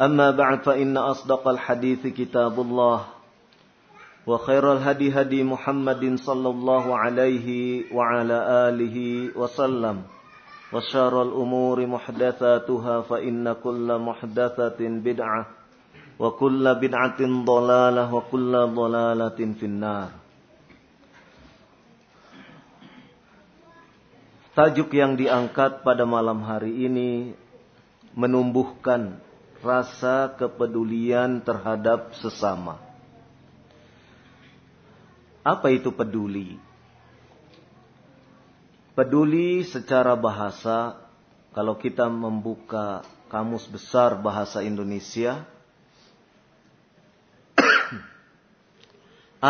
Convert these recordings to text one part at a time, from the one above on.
أما بعد فإن أصدق الحديث كتاب الله وخير الهدي هدي محمد صلى الله عليه وعلى آله وسلم وشار الأمور محدثاتها فإن كل محدثة بدعة وكل بدعة ضلالة وكل ضلالة في النار Tajuk yang diangkat pada malam hari ini menumbuhkan rasa kepedulian terhadap sesama. Apa itu peduli? Peduli secara bahasa, kalau kita membuka kamus besar bahasa Indonesia,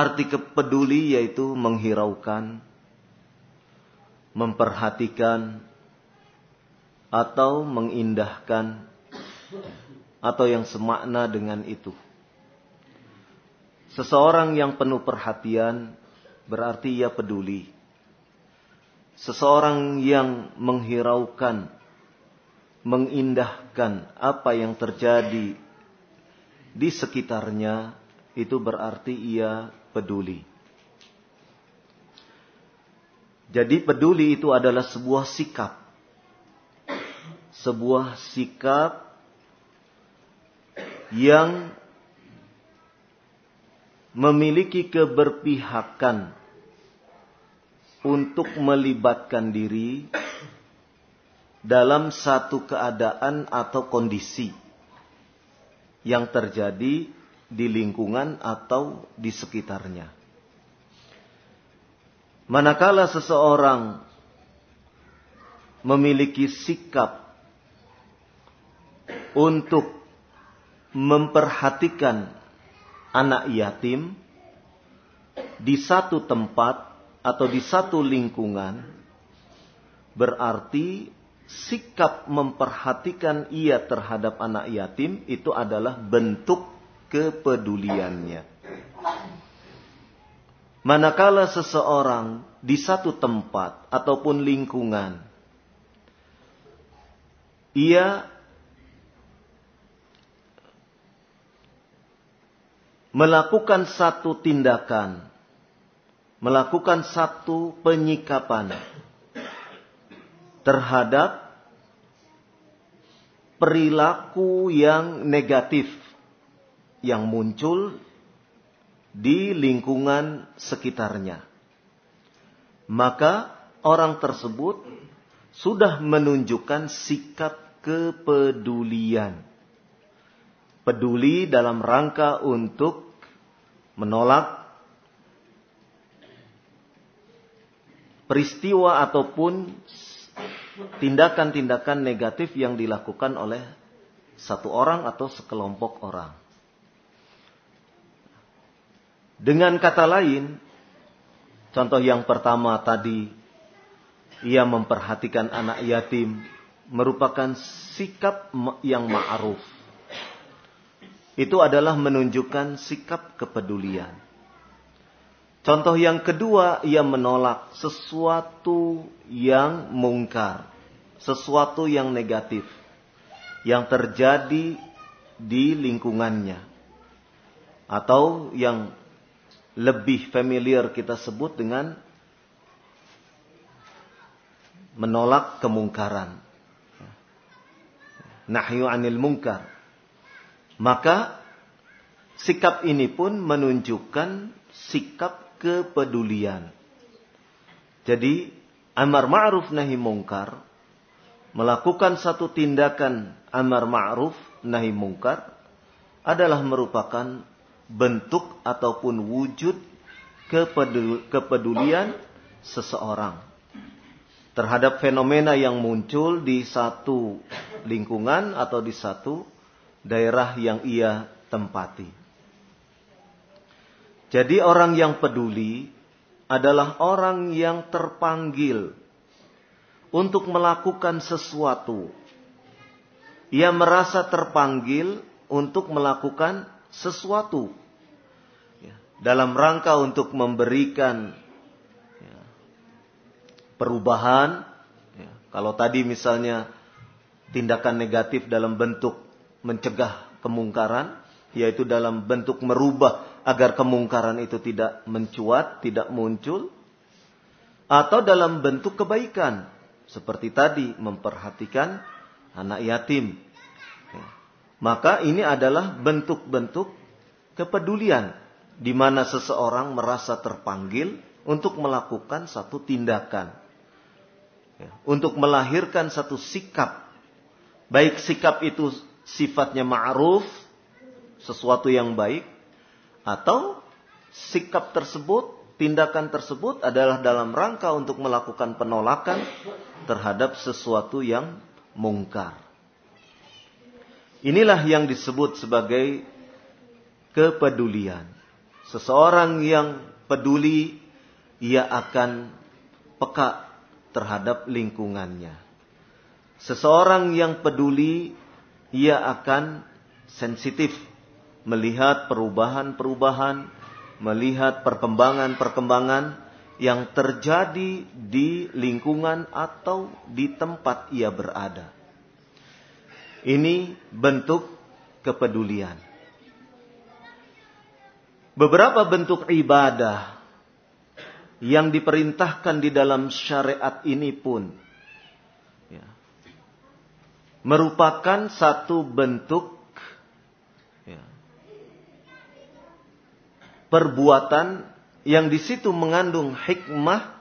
arti kepeduli yaitu menghiraukan, memperhatikan, atau mengindahkan atau yang semakna dengan itu. Seseorang yang penuh perhatian berarti ia peduli. Seseorang yang menghiraukan, mengindahkan apa yang terjadi di sekitarnya itu berarti ia peduli. Jadi peduli itu adalah sebuah sikap. Sebuah sikap yang memiliki keberpihakan untuk melibatkan diri dalam satu keadaan atau kondisi yang terjadi di lingkungan atau di sekitarnya. Manakala seseorang memiliki sikap untuk memperhatikan anak yatim di satu tempat atau di satu lingkungan berarti sikap memperhatikan ia terhadap anak yatim itu adalah bentuk kepeduliannya. Manakala seseorang di satu tempat ataupun lingkungan ia melakukan satu tindakan, melakukan satu penyikapan terhadap perilaku yang negatif yang muncul di lingkungan sekitarnya. Maka orang tersebut sudah menunjukkan sikap kepedulian. Peduli dalam rangka untuk menolak peristiwa ataupun tindakan-tindakan negatif yang dilakukan oleh satu orang atau sekelompok orang. Dengan kata lain, contoh yang pertama tadi, ia memperhatikan anak yatim, merupakan sikap yang ma'ruf itu adalah menunjukkan sikap kepedulian. Contoh yang kedua, ia menolak sesuatu yang mungkar, sesuatu yang negatif yang terjadi di lingkungannya atau yang lebih familiar kita sebut dengan menolak kemungkaran. Nahyu anil mungkar. Maka sikap ini pun menunjukkan sikap kepedulian. Jadi amar ma'ruf nahi mungkar melakukan satu tindakan amar ma'ruf nahi mungkar adalah merupakan bentuk ataupun wujud kepedulian seseorang terhadap fenomena yang muncul di satu lingkungan atau di satu daerah yang ia tempati. Jadi orang yang peduli adalah orang yang terpanggil untuk melakukan sesuatu. Ia merasa terpanggil untuk melakukan sesuatu. Ya, dalam rangka untuk memberikan ya, perubahan. Ya, kalau tadi misalnya tindakan negatif dalam bentuk mencegah kemungkaran. Yaitu dalam bentuk merubah agar kemungkaran itu tidak mencuat, tidak muncul, atau dalam bentuk kebaikan, seperti tadi memperhatikan anak yatim. Ya. Maka ini adalah bentuk-bentuk kepedulian di mana seseorang merasa terpanggil untuk melakukan satu tindakan. Ya. Untuk melahirkan satu sikap. Baik sikap itu sifatnya ma'ruf, sesuatu yang baik, atau sikap tersebut, tindakan tersebut adalah dalam rangka untuk melakukan penolakan terhadap sesuatu yang mungkar. Inilah yang disebut sebagai kepedulian. Seseorang yang peduli, ia akan peka terhadap lingkungannya. Seseorang yang peduli, ia akan sensitif melihat perubahan-perubahan, melihat perkembangan-perkembangan yang terjadi di lingkungan atau di tempat ia berada. Ini bentuk kepedulian. Beberapa bentuk ibadah yang diperintahkan di dalam syariat ini pun merupakan satu bentuk perbuatan yang di situ mengandung hikmah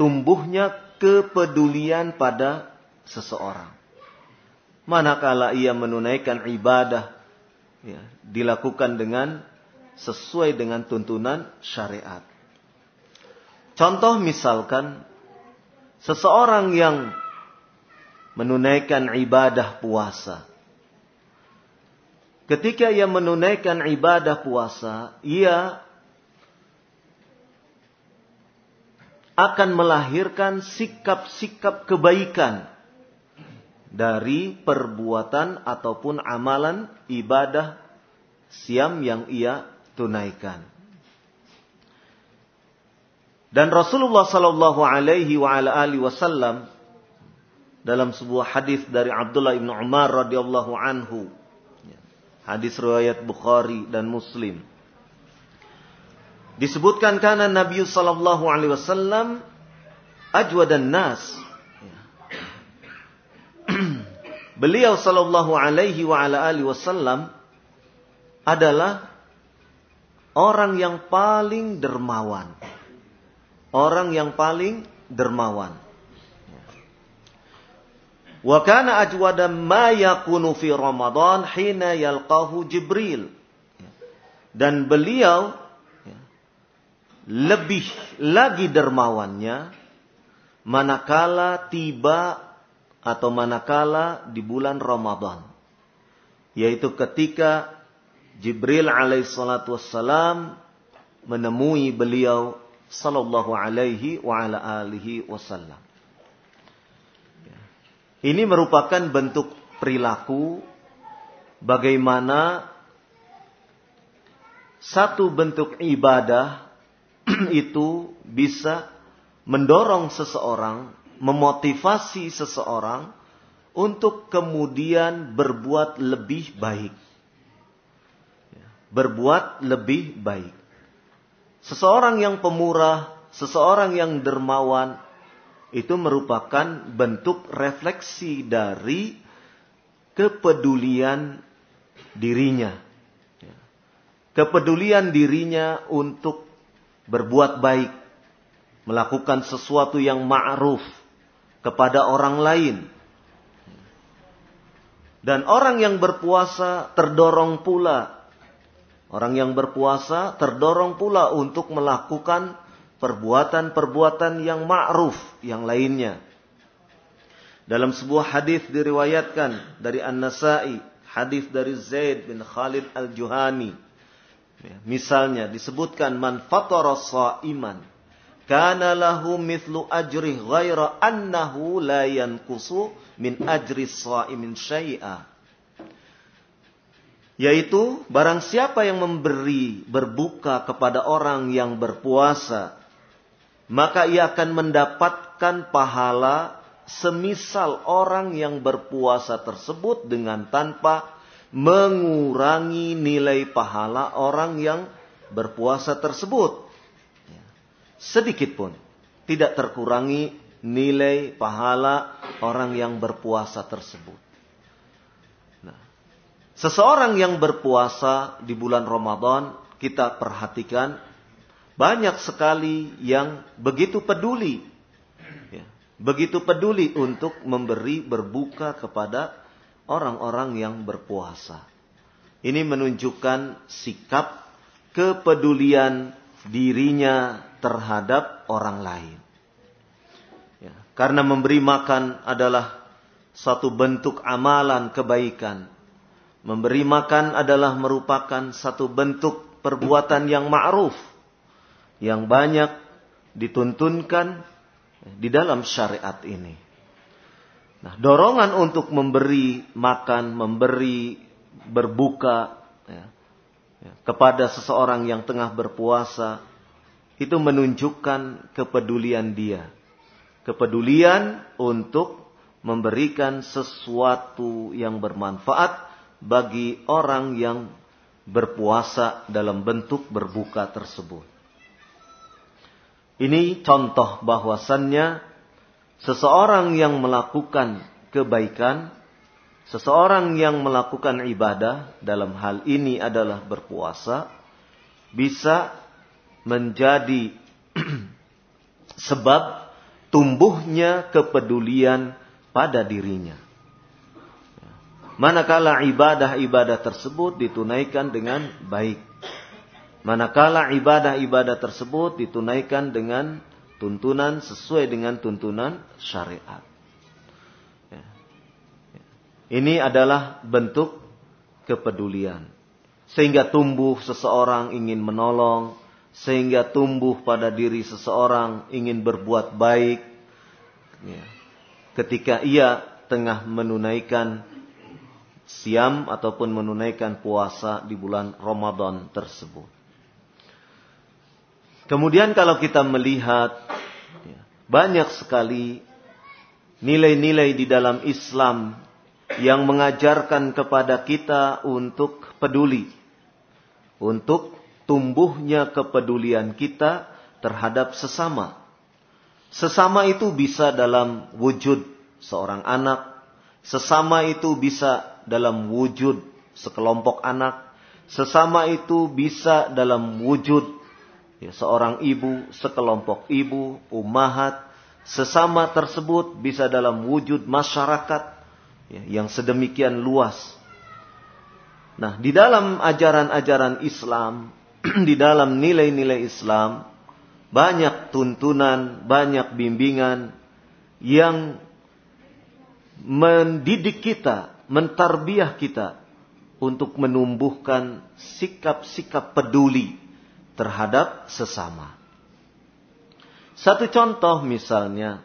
tumbuhnya kepedulian pada seseorang. Manakala ia menunaikan ibadah ya, dilakukan dengan sesuai dengan tuntunan syariat. Contoh misalkan seseorang yang menunaikan ibadah puasa Ketika ia menunaikan ibadah puasa, ia akan melahirkan sikap-sikap kebaikan dari perbuatan ataupun amalan ibadah siam yang ia tunaikan. Dan Rasulullah sallallahu alaihi wasallam dalam sebuah hadis dari Abdullah bin Umar radhiyallahu anhu Hadis riwayat Bukhari dan Muslim. Disebutkan karena Nabi sallallahu alaihi wasallam ajwadan nas. Beliau sallallahu alaihi wa ala alihi wasallam adalah orang yang paling dermawan. Orang yang paling dermawan. Wa kana ajwada ma yakunu fi Ramadan hina yalqahu Jibril. Dan beliau ya, lebih lagi dermawannya manakala tiba atau manakala di bulan Ramadan. Yaitu ketika Jibril alaihissalatu wassalam menemui beliau sallallahu alaihi wa ala alihi wasallam. Ini merupakan bentuk perilaku bagaimana satu bentuk ibadah itu bisa mendorong seseorang, memotivasi seseorang untuk kemudian berbuat lebih baik. Ya, berbuat lebih baik. Seseorang yang pemurah, seseorang yang dermawan, itu merupakan bentuk refleksi dari kepedulian dirinya. Ya. Kepedulian dirinya untuk berbuat baik, melakukan sesuatu yang ma'ruf kepada orang lain. Dan orang yang berpuasa terdorong pula. Orang yang berpuasa terdorong pula untuk melakukan perbuatan-perbuatan yang ma'ruf yang lainnya. Dalam sebuah hadis diriwayatkan dari An-Nasa'i, hadis dari Zaid bin Khalid Al-Juhani. Ya, misalnya disebutkan man fatara iman kana lahu mithlu ajri ghaira annahu la yanqusu min ajri sha'imin syai'a. Yaitu barang siapa yang memberi berbuka kepada orang yang berpuasa, maka ia akan mendapatkan pahala semisal orang yang berpuasa tersebut dengan tanpa mengurangi nilai pahala orang yang berpuasa tersebut sedikit pun tidak terkurangi nilai pahala orang yang berpuasa tersebut. Nah, seseorang yang berpuasa di bulan Ramadan kita perhatikan banyak sekali yang begitu peduli, ya, begitu peduli untuk memberi berbuka kepada orang-orang yang berpuasa. Ini menunjukkan sikap kepedulian dirinya terhadap orang lain. Ya, karena memberi makan adalah satu bentuk amalan kebaikan. Memberi makan adalah merupakan satu bentuk perbuatan yang ma'ruf. Yang banyak dituntunkan di dalam syariat ini. Nah, dorongan untuk memberi makan, memberi berbuka ya, ya, kepada seseorang yang tengah berpuasa itu menunjukkan kepedulian dia. Kepedulian untuk memberikan sesuatu yang bermanfaat bagi orang yang berpuasa dalam bentuk berbuka tersebut. Ini contoh bahwasannya seseorang yang melakukan kebaikan, seseorang yang melakukan ibadah dalam hal ini adalah berpuasa, bisa menjadi sebab tumbuhnya kepedulian pada dirinya. Manakala ibadah-ibadah tersebut ditunaikan dengan baik. Manakala ibadah-ibadah tersebut ditunaikan dengan tuntunan sesuai dengan tuntunan syariat. Ya. Ini adalah bentuk kepedulian. Sehingga tumbuh seseorang ingin menolong, sehingga tumbuh pada diri seseorang ingin berbuat baik ya. ketika ia tengah menunaikan siam ataupun menunaikan puasa di bulan Ramadan tersebut. Kemudian kalau kita melihat ya, banyak sekali nilai-nilai di dalam Islam yang mengajarkan kepada kita untuk peduli, untuk tumbuhnya kepedulian kita terhadap sesama. Sesama itu bisa dalam wujud seorang anak, sesama itu bisa dalam wujud sekelompok anak, sesama itu bisa dalam wujud ya, seorang ibu, sekelompok ibu, umahat, sesama tersebut bisa dalam wujud masyarakat ya, yang sedemikian luas. Nah, di dalam ajaran-ajaran Islam di dalam nilai-nilai Islam banyak tuntunan, banyak bimbingan yang mendidik kita, mentarbiah kita untuk menumbuhkan sikap-sikap peduli terhadap sesama. Satu contoh misalnya,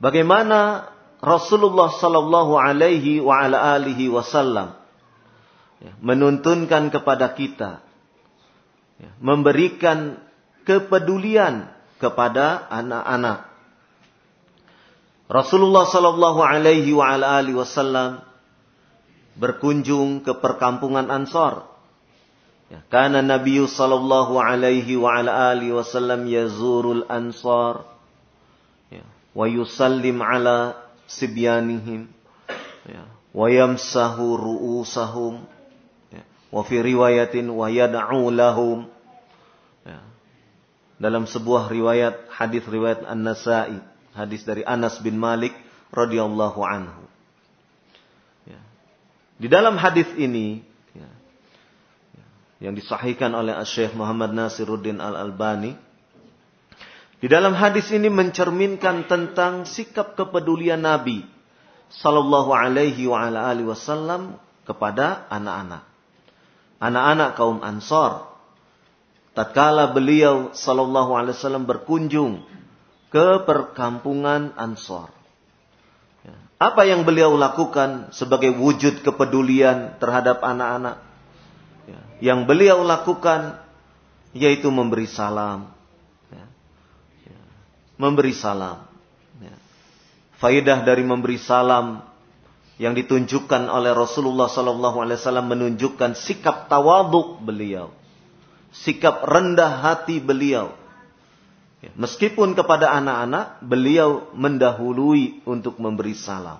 bagaimana Rasulullah Sallallahu Alaihi Wasallam menuntunkan kepada kita Ya, memberikan kepedulian kepada anak-anak. Rasulullah Shallallahu Alaihi Wasallam berkunjung ke perkampungan Ansor. Ya, karena Nabi Sallallahu Alaihi Wasallam yazurul Ansar ya, wa yusallim ala sibyanihim ya, wa yamsahu ru'usahum ya, wa fi riwayatin wa yad'u lahum ya. dalam sebuah riwayat hadis riwayat An-Nasa'i hadis dari Anas bin Malik radhiyallahu anhu ya. di dalam hadis ini yang disahihkan oleh Syekh Muhammad Nasiruddin Al-Albani di dalam hadis ini mencerminkan tentang sikap kepedulian Nabi sallallahu alaihi wa ala alihi wasallam kepada anak-anak. Anak-anak kaum Ansor. Tatkala beliau sallallahu alaihi wasallam berkunjung ke perkampungan Ansor. Ya. Apa yang beliau lakukan sebagai wujud kepedulian terhadap anak-anak? Ya. Yang beliau lakukan yaitu memberi salam, memberi salam. Ya. Faidah dari memberi salam yang ditunjukkan oleh Rasulullah Wasallam menunjukkan sikap tawaduk beliau, sikap rendah hati beliau. Ya. Meskipun kepada anak-anak beliau mendahului untuk memberi salam.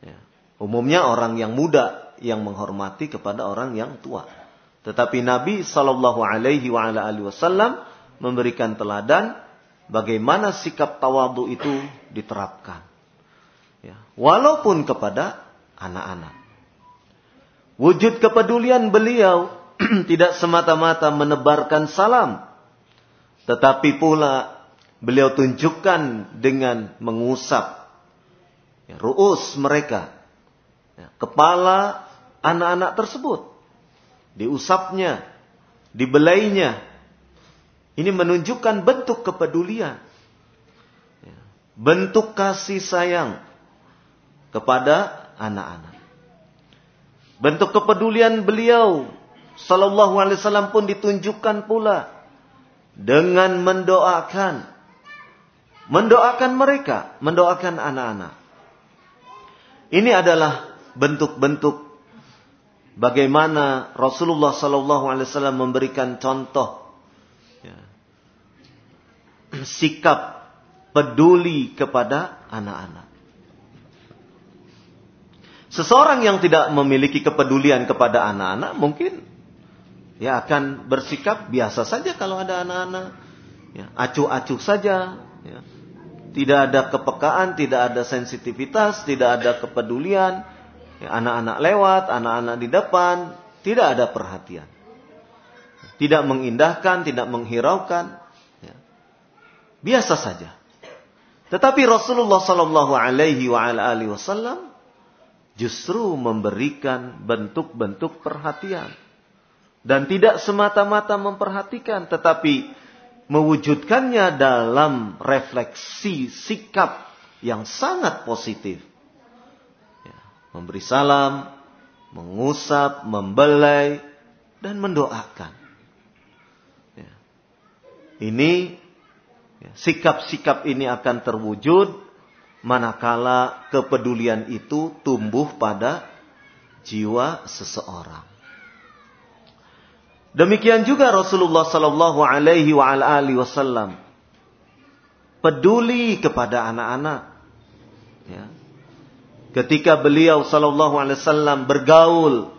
Ya. Umumnya orang yang muda yang menghormati kepada orang yang tua. Tetapi Nabi Sallallahu Alaihi Wasallam memberikan teladan bagaimana sikap tawadu itu diterapkan. Ya, walaupun kepada anak-anak. Wujud kepedulian beliau tidak semata-mata menebarkan salam. Tetapi pula beliau tunjukkan dengan mengusap ya, ruus mereka. Ya, kepala anak-anak tersebut. Diusapnya, dibelainya, ini menunjukkan bentuk kepedulian. Ya. Bentuk kasih sayang kepada anak-anak. Bentuk kepedulian beliau sallallahu alaihi wasallam pun ditunjukkan pula dengan mendoakan mendoakan mereka, mendoakan anak-anak. Ini adalah bentuk-bentuk bagaimana Rasulullah sallallahu alaihi wasallam memberikan contoh sikap peduli kepada anak-anak. Seseorang yang tidak memiliki kepedulian kepada anak-anak mungkin ya akan bersikap biasa saja kalau ada anak-anak. Ya, acuh-acuh saja. Ya. Tidak ada kepekaan, tidak ada sensitivitas, tidak ada kepedulian. Ya, anak-anak lewat, anak-anak di depan, tidak ada perhatian. Tidak mengindahkan, tidak menghiraukan. Biasa saja. Tetapi Rasulullah Sallallahu Alaihi Wasallam justru memberikan bentuk-bentuk perhatian dan tidak semata-mata memperhatikan, tetapi mewujudkannya dalam refleksi sikap yang sangat positif. Ya, memberi salam, mengusap, membelai, dan mendoakan. Ya. Ini Ya, sikap-sikap ini akan terwujud manakala kepedulian itu tumbuh pada jiwa seseorang. Demikian juga Rasulullah Sallallahu Alaihi Wasallam peduli kepada anak-anak. Ya. Ketika beliau Sallallahu Alaihi Wasallam bergaul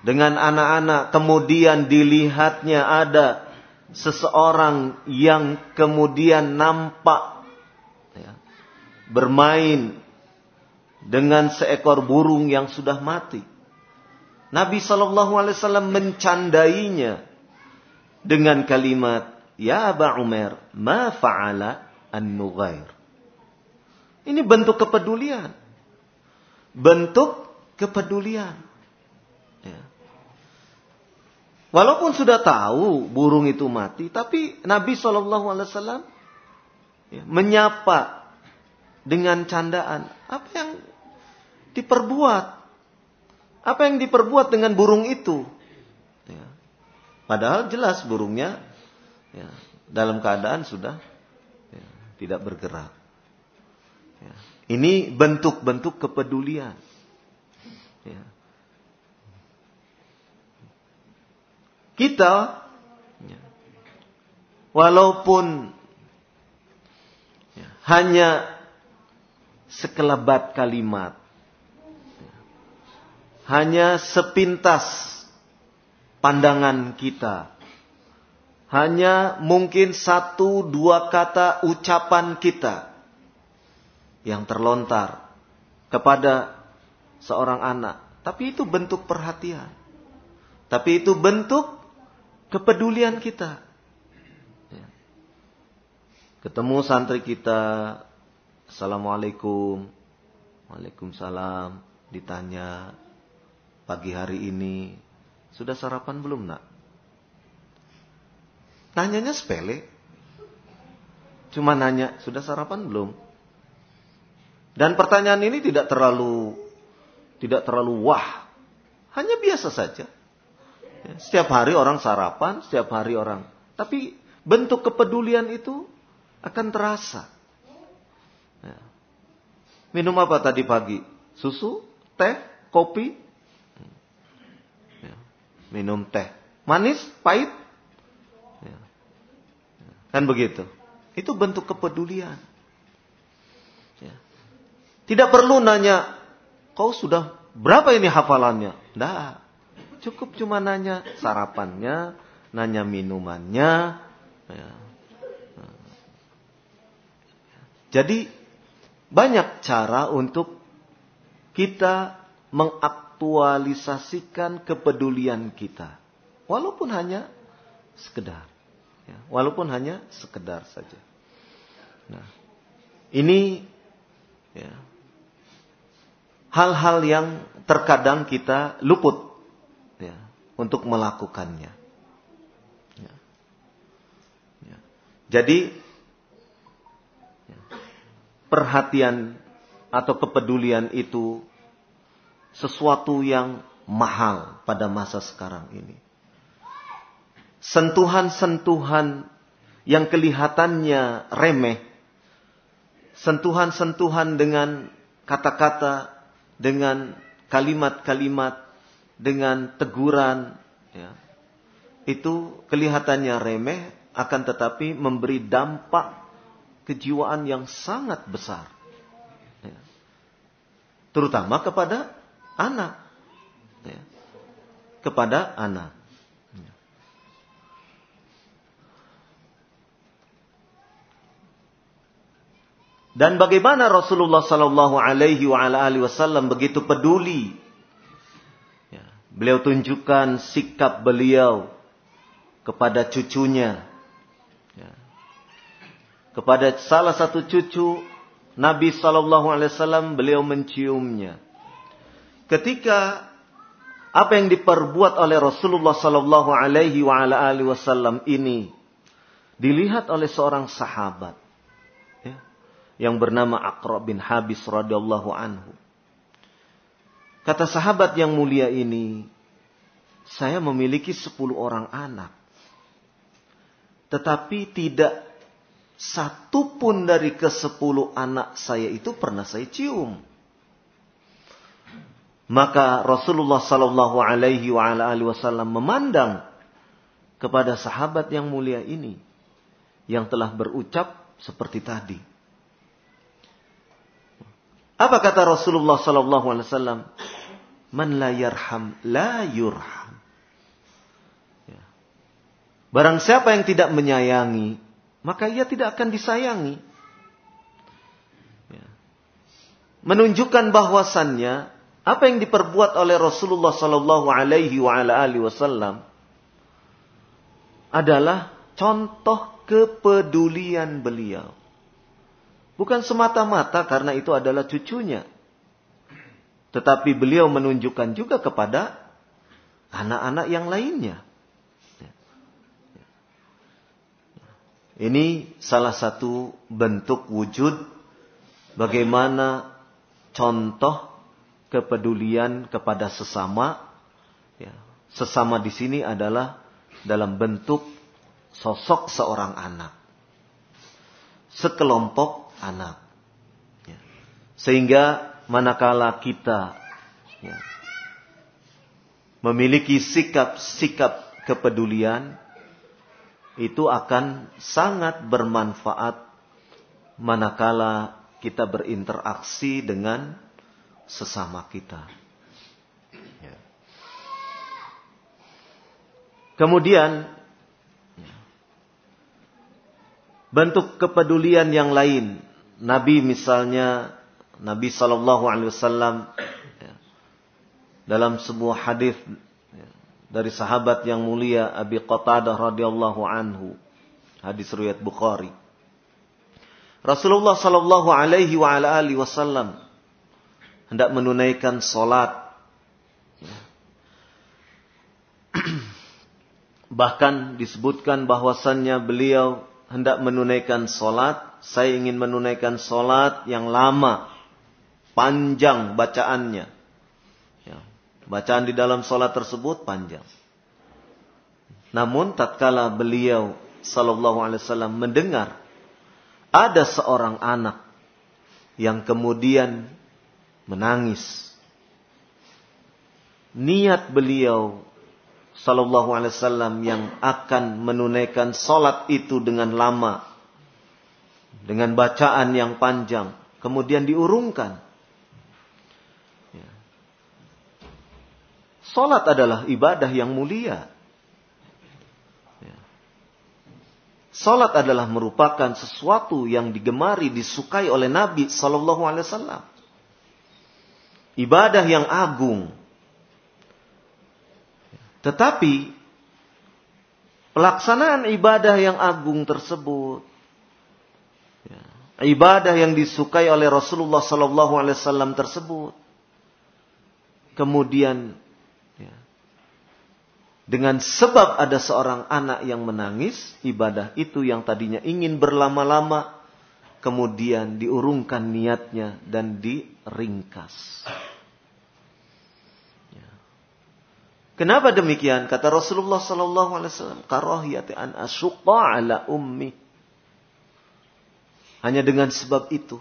dengan anak-anak, kemudian dilihatnya ada seseorang yang kemudian nampak ya, bermain dengan seekor burung yang sudah mati. Nabi Shallallahu Alaihi Wasallam mencandainya dengan kalimat, Ya Aba Umar, ma faala an nughair. Ini bentuk kepedulian. Bentuk kepedulian. Ya. Walaupun sudah tahu burung itu mati, tapi Nabi Wasallam ya, menyapa dengan candaan. Apa yang diperbuat? Apa yang diperbuat dengan burung itu? Ya. Padahal jelas burungnya ya, dalam keadaan sudah ya, tidak bergerak. Ya. Ini bentuk-bentuk kepedulian. Ya. Kita, ya, walaupun ya, hanya sekelebat kalimat, ya, hanya sepintas pandangan kita. Hanya mungkin satu dua kata ucapan kita yang terlontar kepada seorang anak. Tapi itu bentuk perhatian. Tapi itu bentuk kepedulian kita. Ya. Ketemu santri kita, Assalamualaikum, Waalaikumsalam, ditanya pagi hari ini sudah sarapan belum nak? Tanyanya sepele. Cuma nanya, sudah sarapan belum? Dan pertanyaan ini tidak terlalu tidak terlalu wah. Hanya biasa saja. Ya, setiap hari orang sarapan, setiap hari orang. Tapi bentuk kepedulian itu akan terasa. Ya. Minum apa tadi pagi? Susu, teh, kopi, minum teh. Manis, pahit. Ya. Kan begitu. Itu bentuk kepedulian. Tidak perlu nanya, kau sudah berapa ini hafalannya? Tidak. Cukup cuma nanya sarapannya, nanya minumannya. Ya. Jadi banyak cara untuk kita mengaktualisasikan kepedulian kita. Walaupun hanya sekedar. Ya, walaupun hanya sekedar saja. Nah, ini ya, hal-hal yang terkadang kita luput ya, untuk melakukannya. Ya. Ya. Jadi ya, perhatian atau kepedulian itu sesuatu yang mahal pada masa sekarang ini. Sentuhan-sentuhan yang kelihatannya remeh, sentuhan-sentuhan dengan kata-kata, dengan kalimat-kalimat, dengan teguran, ya, itu kelihatannya remeh, akan tetapi memberi dampak kejiwaan yang sangat besar. Ya. Terutama kepada anak. Ya. Kepada anak. Ya. Dan bagaimana Rasulullah Sallallahu Alaihi Wasallam begitu peduli. Ya. Beliau tunjukkan sikap beliau kepada cucunya. Ya. Kepada salah satu cucu Nabi Sallallahu Alaihi Wasallam beliau menciumnya ketika apa yang diperbuat oleh Rasulullah Sallallahu Alaihi Wasallam ini dilihat oleh seorang sahabat yang bernama Aqra bin Habis radhiyallahu anhu. Kata sahabat yang mulia ini, saya memiliki sepuluh orang anak. Tetapi tidak satu pun dari ke sepuluh anak saya itu pernah saya cium. Maka Rasulullah Sallallahu Alaihi Wasallam memandang kepada sahabat yang mulia ini yang telah berucap seperti tadi. Apa kata Rasulullah Sallallahu Alaihi Wasallam? Man la yarham la yurham. Ya. Barang siapa yang tidak menyayangi, maka ia tidak akan disayangi. Ya. Menunjukkan bahwasannya apa yang diperbuat oleh Rasulullah Sallallahu Alaihi Wasallam adalah contoh kepedulian beliau. Bukan semata-mata karena itu adalah cucunya. Tetapi beliau menunjukkan juga kepada anak-anak yang lainnya. Ini salah satu bentuk wujud bagaimana contoh kepedulian kepada sesama. Ya, sesama di sini adalah dalam bentuk sosok seorang anak. Sekelompok anak. Ya. Sehingga manakala kita ya, memiliki sikap-sikap kepedulian, itu akan sangat bermanfaat manakala kita berinteraksi dengan sesama kita. Ya. Kemudian bentuk kepedulian yang lain, Nabi misalnya Nabi Shallallahu Alaihi Wasallam ya, dalam sebuah hadis dari sahabat yang mulia Abi Qatadah radhiyallahu anhu. Hadis riwayat Bukhari. Rasulullah sallallahu alaihi wa ala alihi wasallam hendak menunaikan salat. Bahkan disebutkan bahwasannya beliau hendak menunaikan salat, saya ingin menunaikan salat yang lama, panjang bacaannya. Bacaan di dalam sholat tersebut panjang. Namun tatkala beliau sallallahu alaihi wasallam mendengar ada seorang anak yang kemudian menangis. Niat beliau sallallahu alaihi wasallam yang akan menunaikan sholat itu dengan lama dengan bacaan yang panjang kemudian diurungkan Salat adalah ibadah yang mulia. Ya. Salat adalah merupakan sesuatu yang digemari, disukai oleh Nabi Sallallahu Alaihi Wasallam. Ibadah yang agung. Tetapi pelaksanaan ibadah yang agung tersebut, ya, ibadah yang disukai oleh Rasulullah Sallallahu Alaihi Wasallam tersebut, kemudian dengan sebab ada seorang anak yang menangis, ibadah itu yang tadinya ingin berlama-lama, kemudian diurungkan niatnya dan diringkas. Ya. Kenapa demikian? Kata Rasulullah Sallallahu Alaihi Wasallam, karahiyati an asyqa ala ummi. Hanya dengan sebab itu.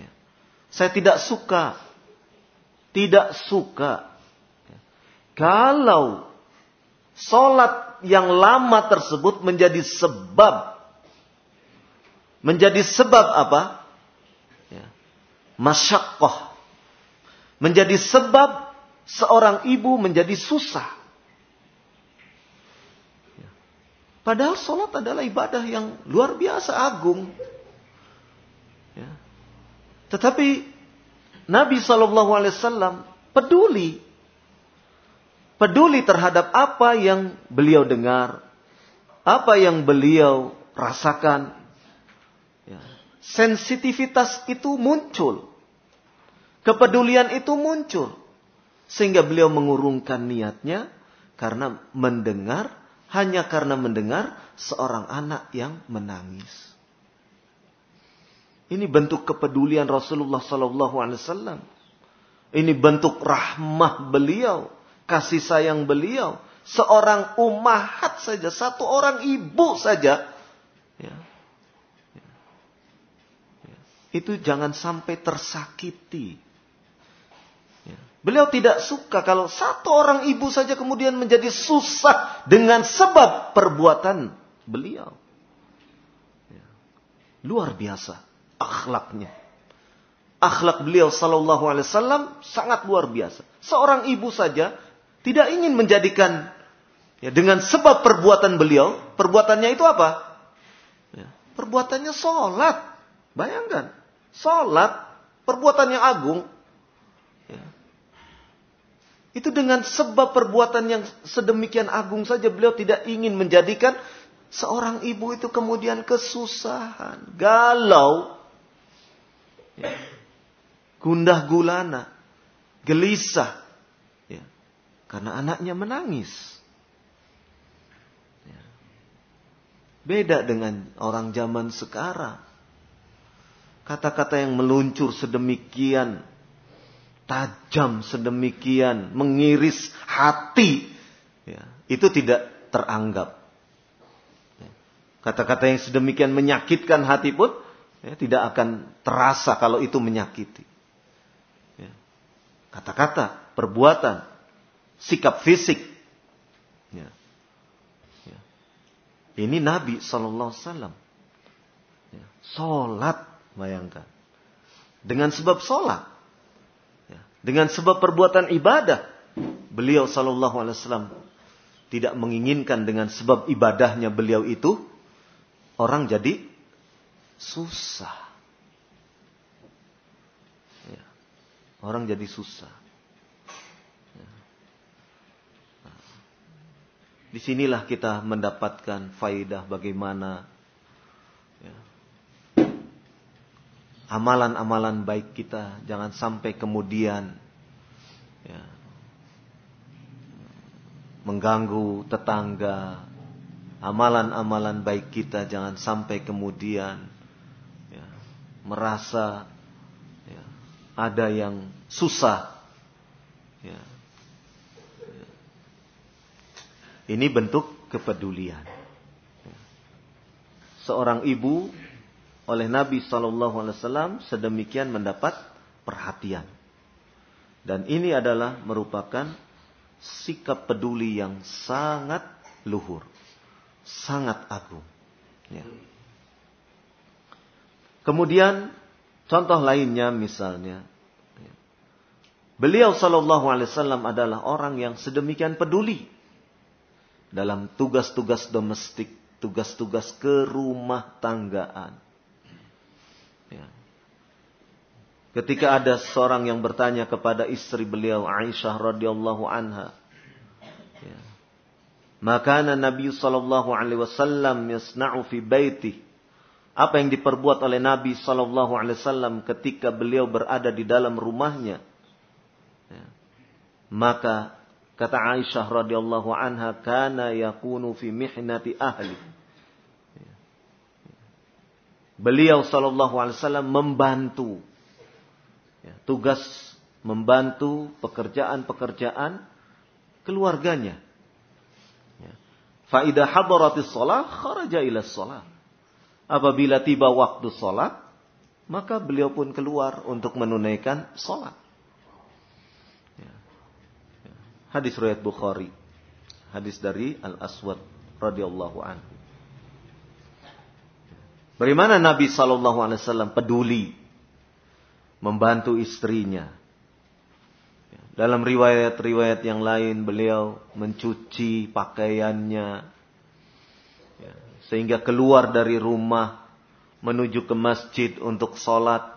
Ya. Saya tidak suka, tidak suka. Ya. Kalau Solat yang lama tersebut menjadi sebab. Menjadi sebab apa? Ya. Masyakoh. Menjadi sebab seorang ibu menjadi susah. Padahal solat adalah ibadah yang luar biasa agung. Tetapi Nabi Shallallahu Alaihi Wasallam peduli peduli terhadap apa yang beliau dengar, apa yang beliau rasakan. Ya. Sensitivitas itu muncul. Kepedulian itu muncul. Sehingga beliau mengurungkan niatnya karena mendengar, hanya karena mendengar seorang anak yang menangis. Ini bentuk kepedulian Rasulullah Sallallahu Alaihi Wasallam. Ini bentuk rahmah beliau kasih sayang beliau. Seorang umahat saja, satu orang ibu saja. Ya. Ya. Ya. Itu jangan sampai tersakiti. Ya. Beliau tidak suka kalau satu orang ibu saja kemudian menjadi susah dengan sebab perbuatan beliau. Ya. Luar biasa akhlaknya. Akhlak beliau sallallahu alaihi wasallam sangat luar biasa. Seorang ibu saja tidak ingin menjadikan ya, dengan sebab perbuatan beliau, perbuatannya itu apa? Ya, perbuatannya sholat. Bayangkan, sholat, perbuatan yang agung. Ya. Itu dengan sebab perbuatan yang sedemikian agung saja beliau tidak ingin menjadikan seorang ibu itu kemudian kesusahan, galau, ya. gundah gulana, gelisah. Karena anaknya menangis. Ya. Beda dengan orang zaman sekarang. Kata-kata yang meluncur sedemikian tajam, sedemikian mengiris hati, ya, itu tidak teranggap. Kata-kata yang sedemikian menyakitkan hati pun ya, tidak akan terasa kalau itu menyakiti. Ya. Kata-kata, perbuatan, sikap fisik. Ya. Ya. Ini Nabi Wasallam. Ya. Bayangkan. Dengan sebab sholat. Ya. Dengan sebab perbuatan ibadah. Beliau Wasallam tidak menginginkan dengan sebab ibadahnya beliau itu orang jadi susah. Ya. Orang jadi susah. Ya. Nah. Di sinilah kita mendapatkan faidah bagaimana ya. amalan-amalan baik kita jangan sampai kemudian ya, mengganggu tetangga, amalan-amalan baik kita jangan sampai kemudian merasa ya, ada yang susah. Ya. Ini bentuk kepedulian. Ya. Seorang ibu oleh Nabi Shallallahu Alaihi Wasallam sedemikian mendapat perhatian. Dan ini adalah merupakan sikap peduli yang sangat luhur sangat agung. Ya. Kemudian contoh lainnya misalnya, ya. beliau Shallallahu Alaihi Wasallam adalah orang yang sedemikian peduli dalam tugas-tugas domestik, tugas-tugas kerumah tanggaan. Ya. Ketika ada seorang yang bertanya kepada istri beliau Aisyah radhiyallahu anha, maka Nabi sallallahu alaihi wasallam yasna'u fi baiti. Apa yang diperbuat oleh Nabi sallallahu alaihi wasallam ketika beliau berada di dalam rumahnya. Ya. Maka kata Aisyah radhiyallahu anha kana yakunu fi mihnati ahli. Ya. Beliau sallallahu alaihi wasallam membantu ya, tugas membantu pekerjaan-pekerjaan keluarganya Faidah hadaratis sholat, kharaja ila sholat. Apabila tiba waktu sholat, maka beliau pun keluar untuk menunaikan sholat. Ya. Ya. Hadis riwayat Bukhari. Hadis dari Al-Aswad radhiyallahu anhu. Bagaimana Nabi Shallallahu Alaihi Wasallam peduli membantu istrinya dalam riwayat-riwayat yang lain beliau mencuci pakaiannya. Sehingga keluar dari rumah menuju ke masjid untuk sholat.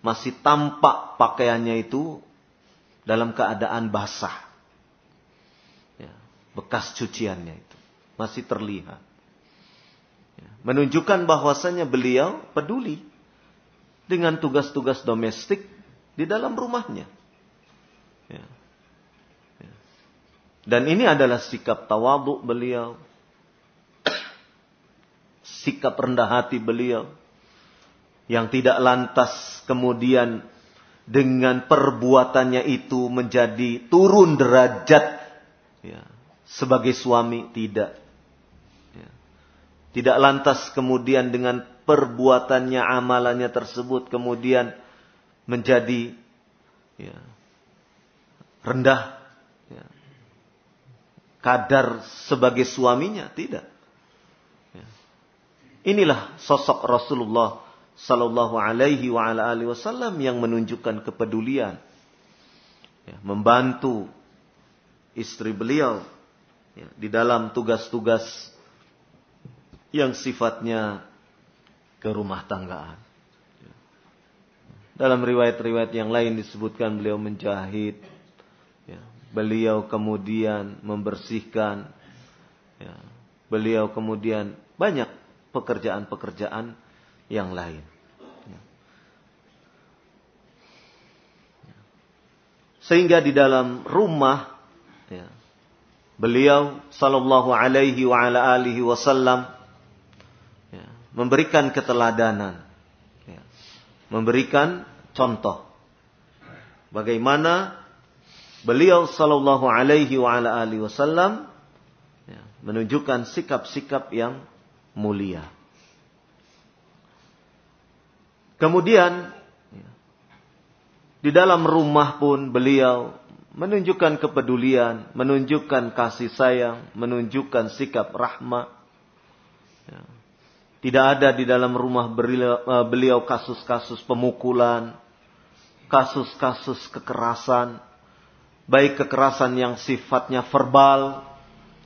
Masih tampak pakaiannya itu dalam keadaan basah. Ya, bekas cuciannya itu. Masih terlihat. Ya, menunjukkan bahwasannya beliau peduli dengan tugas-tugas domestik di dalam rumahnya. Ya. Ya. Dan ini adalah sikap tawaduk beliau. Sikap rendah hati beliau. Yang tidak lantas kemudian dengan perbuatannya itu menjadi turun derajat ya, sebagai suami tidak ya. tidak lantas kemudian dengan perbuatannya amalannya tersebut kemudian menjadi ya, rendah ya. kadar sebagai suaminya tidak. Inilah sosok Rasulullah Sallallahu Alaihi Wasallam yang menunjukkan kepedulian ya, membantu istri beliau ya, di dalam tugas-tugas yang sifatnya ke rumah tanggaan. Ya. Dalam riwayat-riwayat yang lain disebutkan beliau menjahit, beliau kemudian membersihkan, ya, beliau kemudian banyak pekerjaan-pekerjaan yang lain. Ya. Sehingga di dalam rumah, ya, beliau Sallallahu Alaihi wa ala alihi Wasallam ya, memberikan keteladanan, ya, memberikan contoh bagaimana beliau sallallahu alaihi wa ala alihi wasallam ya, menunjukkan sikap-sikap yang mulia. Kemudian di dalam rumah pun beliau menunjukkan kepedulian, menunjukkan kasih sayang, menunjukkan sikap rahmat. Ya. Tidak ada di dalam rumah eh, beliau kasus-kasus pemukulan, kasus-kasus kekerasan, baik kekerasan yang sifatnya verbal,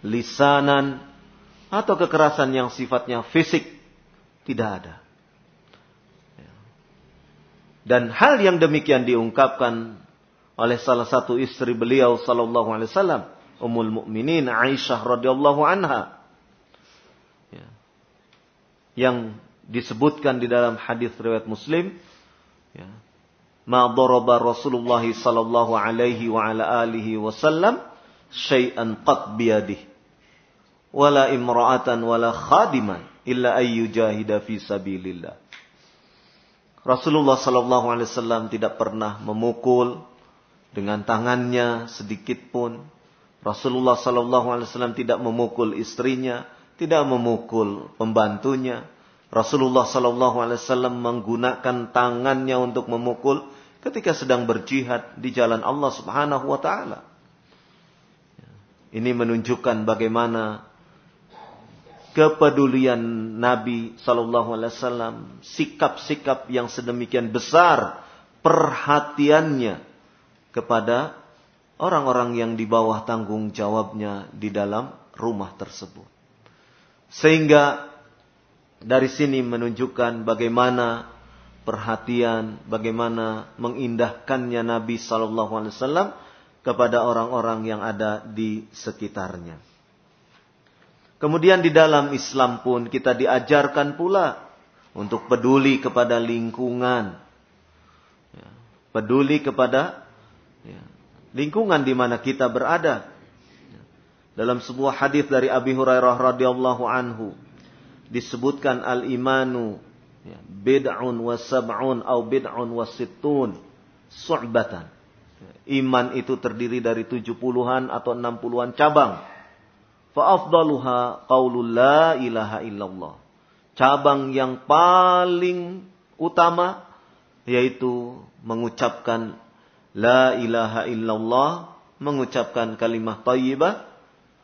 lisanan, atau kekerasan yang sifatnya fisik, tidak ada. Dan hal yang demikian diungkapkan oleh salah satu istri beliau sallallahu alaihi wasallam, Ummul Mukminin Aisyah radhiyallahu anha. Ya. Yang disebutkan di dalam hadis riwayat Muslim, ya. Ma daraba Rasulullah sallallahu alaihi wa ala alihi wasallam syai'an qat biyadihi wala imra'atan wala khadiman illa ayyujahida fi sabilillah. Rasulullah sallallahu alaihi wasallam tidak pernah memukul dengan tangannya sedikit pun. Rasulullah Sallallahu Alaihi Wasallam tidak memukul istrinya, tidak memukul pembantunya. Rasulullah Sallallahu Alaihi Wasallam menggunakan tangannya untuk memukul ketika sedang berjihad di jalan Allah Subhanahu Wa Taala. Ini menunjukkan bagaimana kepedulian Nabi Sallallahu Alaihi Wasallam, sikap-sikap yang sedemikian besar, perhatiannya kepada orang-orang yang di bawah tanggung jawabnya di dalam rumah tersebut. Sehingga dari sini menunjukkan bagaimana perhatian, bagaimana mengindahkannya Nabi Sallallahu Alaihi Wasallam kepada orang-orang yang ada di sekitarnya. Kemudian di dalam Islam pun kita diajarkan pula untuk peduli kepada lingkungan, ya, peduli kepada Ya. Lingkungan di mana kita berada. Dalam sebuah hadis dari Abi Hurairah radhiyallahu anhu disebutkan al-imanu ya, bid'un wa sab'un au bid'un wa sittun su'batan. Iman itu terdiri dari 70-an atau 60-an cabang. Fa'afdaluha qaulul la ilaha illallah. Cabang yang paling utama yaitu mengucapkan La ilaha illallah. Mengucapkan kalimat tayyibah.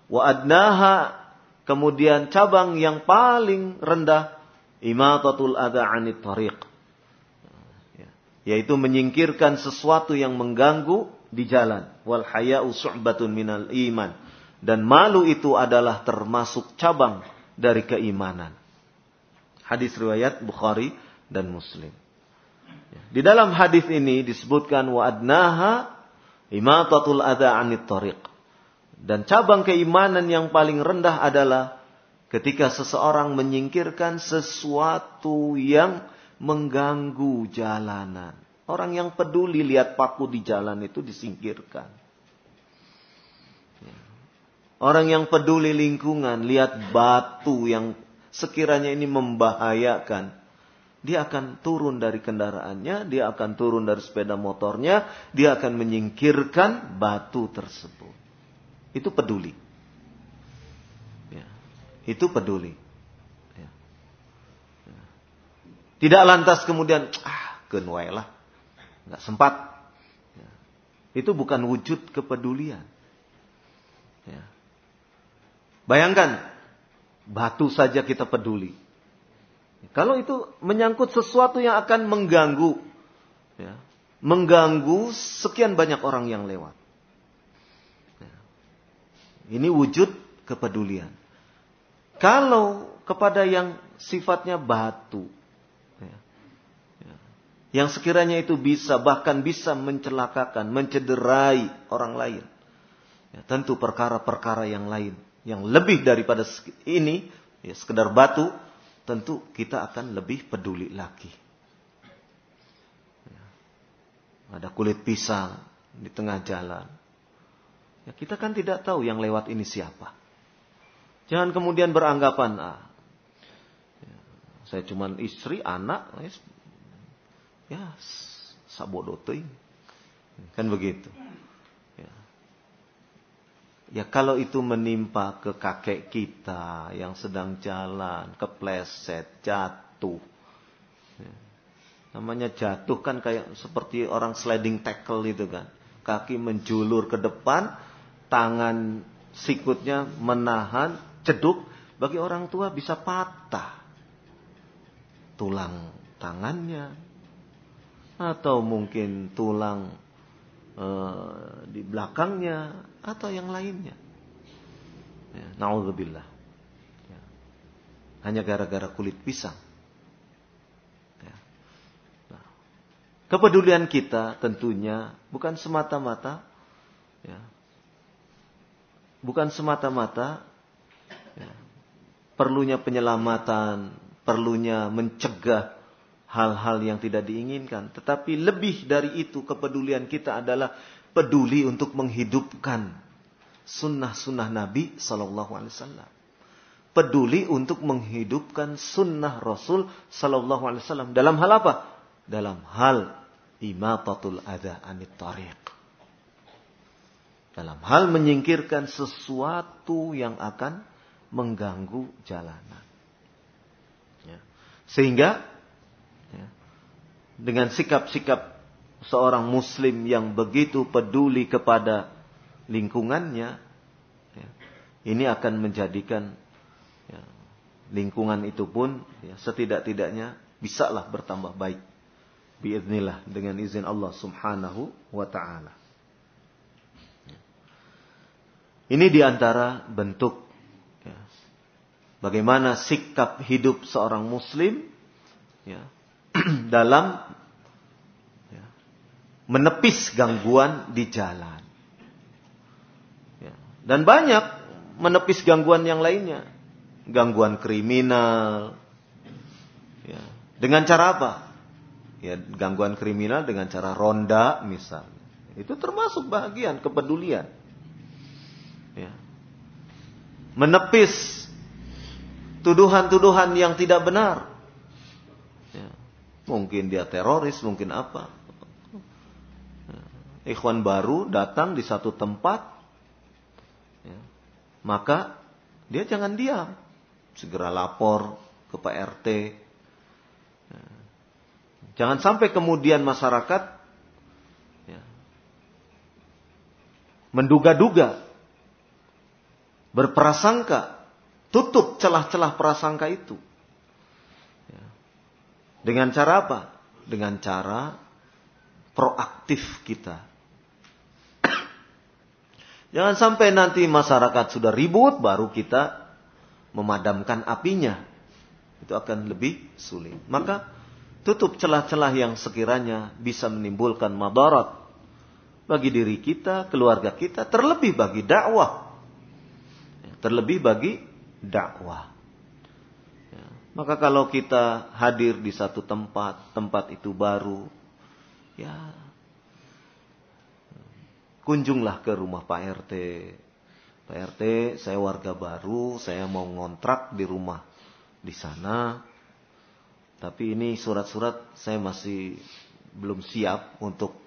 Wa adnaha. Kemudian cabang yang paling rendah. Imatatul adha anit tariq. Ya. Yaitu menyingkirkan sesuatu yang mengganggu di jalan. Wal haya'u su'batun minal iman. Dan malu itu adalah termasuk cabang dari keimanan. Hadis riwayat Bukhari dan Muslim. Di dalam hadis ini disebutkan wa adnaha imatatul adha anit tariq. Dan cabang keimanan yang paling rendah adalah ketika seseorang menyingkirkan sesuatu yang mengganggu jalanan. Orang yang peduli lihat paku di jalan itu disingkirkan. Orang yang peduli lingkungan lihat batu yang sekiranya ini membahayakan dia akan turun dari kendaraannya, dia akan turun dari sepeda motornya, dia akan menyingkirkan batu tersebut. Itu peduli. Ya. Itu peduli. Ya. Ya. Tidak lantas kemudian, ah, kenwai lah. Nggak sempat. Ya. Itu bukan wujud kepedulian. Ya. Bayangkan, batu saja kita peduli. Kalau itu menyangkut sesuatu yang akan mengganggu, ya, mengganggu sekian banyak orang yang lewat. Ya. Ini wujud kepedulian. Kalau kepada yang sifatnya batu, ya, ya, yang sekiranya itu bisa bahkan bisa mencelakakan, mencederai orang lain, ya, tentu perkara-perkara yang lain yang lebih daripada ini, ya, sekedar batu, tentu kita akan lebih peduli lagi. Ya. Ada kulit pisang di tengah jalan. Ya, kita kan tidak tahu yang lewat ini siapa. Jangan kemudian beranggapan, ah, ya, saya cuma istri, anak, ya, sabodoting. Kan begitu. Ya. Kalau itu menimpa ke kakek kita yang sedang jalan, kepleset, jatuh. Ya. Namanya jatuh kan kayak seperti orang sliding tackle itu kan. Kaki menjulur ke depan, tangan sikutnya menahan, ceduk. Bagi orang tua bisa patah. Tulang tangannya. Atau mungkin tulang uh, di belakangnya atau yang lainnya. Ya, Nauzubillah. Ya. Hanya gara-gara kulit pisang. Ya. Nah, kepedulian kita tentunya bukan semata-mata ya, bukan semata-mata ya, perlunya penyelamatan, perlunya mencegah hal-hal yang tidak diinginkan, tetapi lebih dari itu kepedulian kita adalah peduli untuk menghidupkan sunnah-sunnah Nabi Sallallahu Alaihi Wasallam. Peduli untuk menghidupkan sunnah Rasul Sallallahu Alaihi Wasallam. Dalam hal apa? Dalam hal imatatul adha anit tariq. Dalam hal menyingkirkan sesuatu yang akan mengganggu jalanan. Ya. Sehingga dengan sikap-sikap seorang muslim yang begitu peduli kepada lingkungannya, ya, ini akan menjadikan ya, lingkungan itu pun ya, setidak-tidaknya bisalah bertambah baik. Biiznillah dengan izin Allah subhanahu wa ta'ala. Ini di antara bentuk ya, bagaimana sikap hidup seorang muslim ya, dalam menepis gangguan di jalan. Ya. Dan banyak menepis gangguan yang lainnya. Gangguan kriminal. Ya. Dengan cara apa? Ya, gangguan kriminal dengan cara ronda misalnya. Itu termasuk bagian kepedulian. Ya. Menepis tuduhan-tuduhan yang tidak benar. Ya. Mungkin dia teroris, mungkin apa ikhwan baru datang di satu tempat, ya, maka dia jangan diam. Segera lapor ke Pak RT. Ya. Jangan sampai kemudian masyarakat ya, menduga-duga, berprasangka, tutup celah-celah prasangka itu. Dengan cara apa? Dengan cara proaktif kita Jangan sampai nanti masyarakat sudah ribut baru kita memadamkan apinya. Itu akan lebih sulit. Maka tutup celah-celah yang sekiranya bisa menimbulkan madarat bagi diri kita, keluarga kita, terlebih bagi dakwah. Terlebih bagi dakwah. Maka kalau kita hadir di satu tempat, tempat itu baru, ya kunjunglah ke rumah Pak RT. Pak RT, saya warga baru, saya mau ngontrak di rumah di sana. Tapi ini surat-surat saya masih belum siap untuk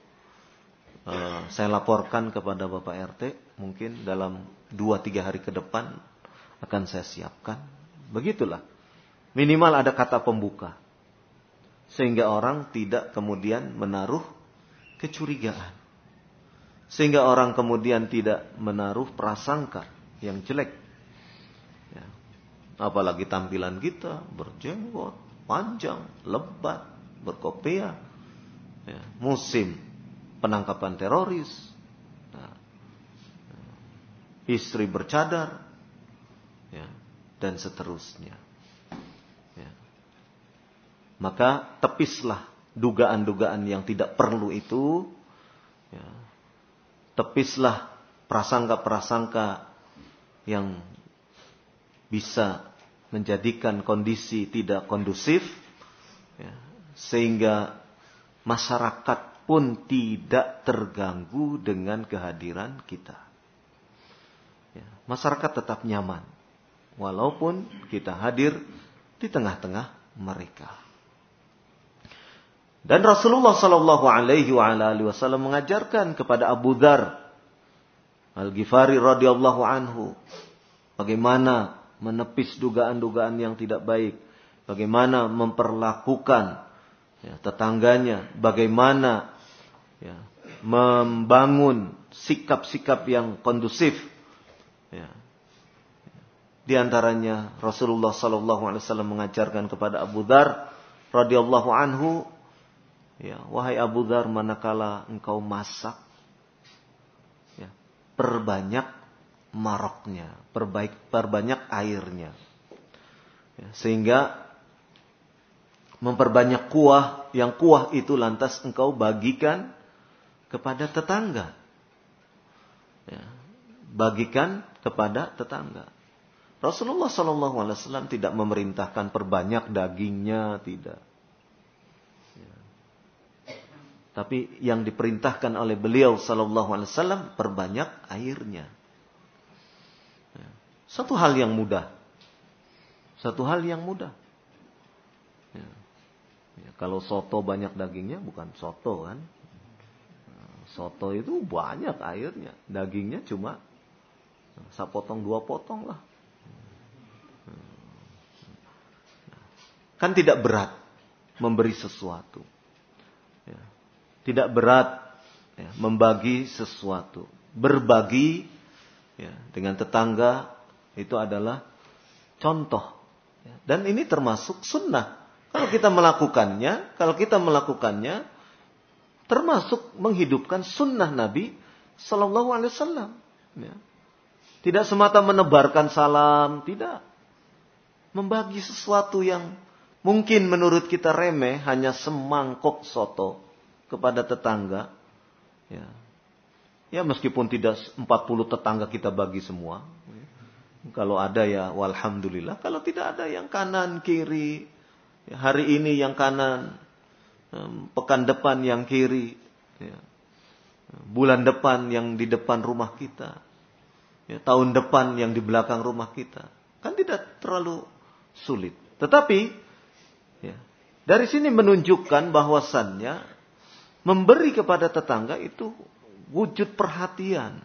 uh, saya laporkan kepada Bapak RT. Mungkin dalam 2-3 hari ke depan akan saya siapkan. Begitulah. Minimal ada kata pembuka. Sehingga orang tidak kemudian menaruh kecurigaan. Sehingga orang kemudian tidak menaruh prasangka yang jelek. Ya. Apalagi tampilan kita berjenggot, panjang, lebat, berkopiah. Ya. Musim penangkapan teroris. Nah. Istri bercadar. Ya. Dan seterusnya. Maka tepislah dugaan-dugaan yang tidak perlu itu. Ya tepislah prasangka-prasangka yang bisa menjadikan kondisi tidak kondusif ya, sehingga masyarakat pun tidak terganggu dengan kehadiran kita. Ya, masyarakat tetap nyaman walaupun kita hadir di tengah-tengah mereka. Dan Rasulullah Shallallahu Alaihi Wasallam mengajarkan kepada Abu Dhar Al-Ghifari radhiyallahu anhu. Bagaimana menepis dugaan-dugaan yang tidak baik. Bagaimana memperlakukan ya, tetangganya. Bagaimana ya, membangun sikap-sikap yang kondusif. Ya. Di antaranya Rasulullah Sallallahu Alaihi Wasallam mengajarkan kepada Abu Dhar radhiyallahu anhu, ya wahai Abu Dhar manakala engkau masak, ya, perbanyak maroknya, perbaik, perbanyak airnya, ya, sehingga memperbanyak kuah, yang kuah itu lantas engkau bagikan kepada tetangga. Ya, bagikan kepada tetangga. Rasulullah Shallallahu Alaihi Wasallam tidak memerintahkan perbanyak dagingnya, tidak. Ya. Tapi yang diperintahkan oleh beliau Shallallahu Alaihi Wasallam perbanyak airnya. Ya. Satu hal yang mudah. Satu hal yang mudah. Ya. Ya, kalau soto banyak dagingnya bukan soto kan. Soto itu banyak airnya. Dagingnya cuma sapotong dua potong lah. Kan tidak berat memberi sesuatu. Tidak berat ya, membagi sesuatu. Berbagi ya, dengan tetangga itu adalah contoh. Ya. Dan ini termasuk sunnah. Kalau kita melakukannya, kalau kita melakukannya, termasuk menghidupkan sunnah Nabi Sallallahu Alaihi Wasallam. Ya. Tidak semata menebarkan salam, tidak. Membagi sesuatu yang Mungkin menurut kita remeh hanya semangkok soto kepada tetangga. Ya. Ya meskipun tidak 40 tetangga kita bagi semua. Kalau ada ya walhamdulillah. Kalau tidak ada yang kanan kiri. Ya, hari ini yang kanan. Pekan depan yang kiri. Ya. Bulan depan yang di depan rumah kita. Ya, tahun depan yang di belakang rumah kita. Kan tidak terlalu sulit. Tetapi Ya. Dari sini menunjukkan bahwasannya memberi kepada tetangga itu wujud perhatian.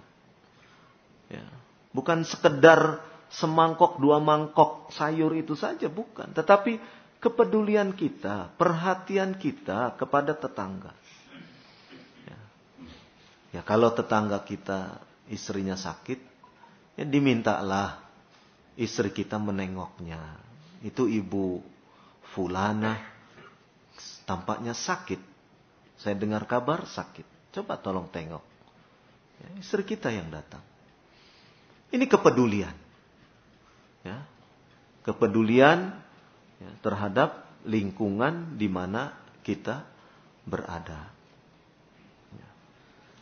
Ya. Bukan sekedar semangkok dua mangkok sayur itu saja, bukan. Tetapi kepedulian kita, perhatian kita kepada tetangga. Ya, ya kalau tetangga kita istrinya sakit, ya dimintalah istri kita menengoknya. Itu ibu fulana tampaknya sakit. Saya dengar kabar sakit. Coba tolong tengok. Ya, istri kita yang datang. Ini kepedulian. Ya, kepedulian ya, terhadap lingkungan di mana kita berada. Ya.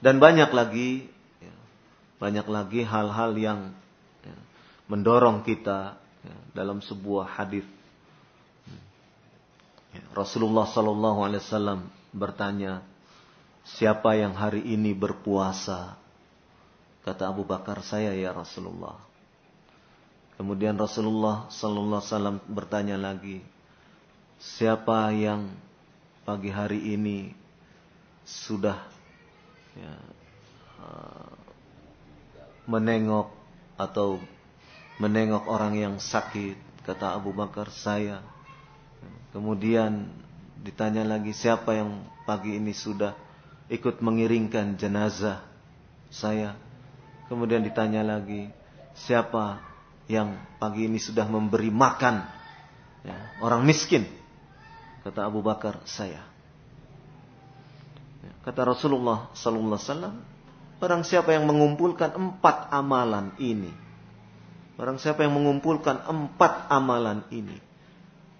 Dan banyak lagi, ya, banyak lagi hal-hal yang ya, mendorong kita ya, dalam sebuah hadis Ya, Rasulullah Sallallahu Alaihi Wasallam bertanya, siapa yang hari ini berpuasa? Kata Abu Bakar, saya ya Rasulullah. Kemudian Rasulullah Sallallahu Alaihi bertanya lagi, siapa yang pagi hari ini sudah ya, uh, menengok atau menengok orang yang sakit? Kata Abu Bakar, saya. Kemudian ditanya lagi siapa yang pagi ini sudah ikut mengiringkan jenazah saya. Kemudian ditanya lagi siapa yang pagi ini sudah memberi makan ya, orang miskin. Kata Abu Bakar saya. Ya, kata Rasulullah Sallallahu Alaihi Wasallam, barang siapa yang mengumpulkan empat amalan ini, barang siapa yang mengumpulkan empat amalan ini,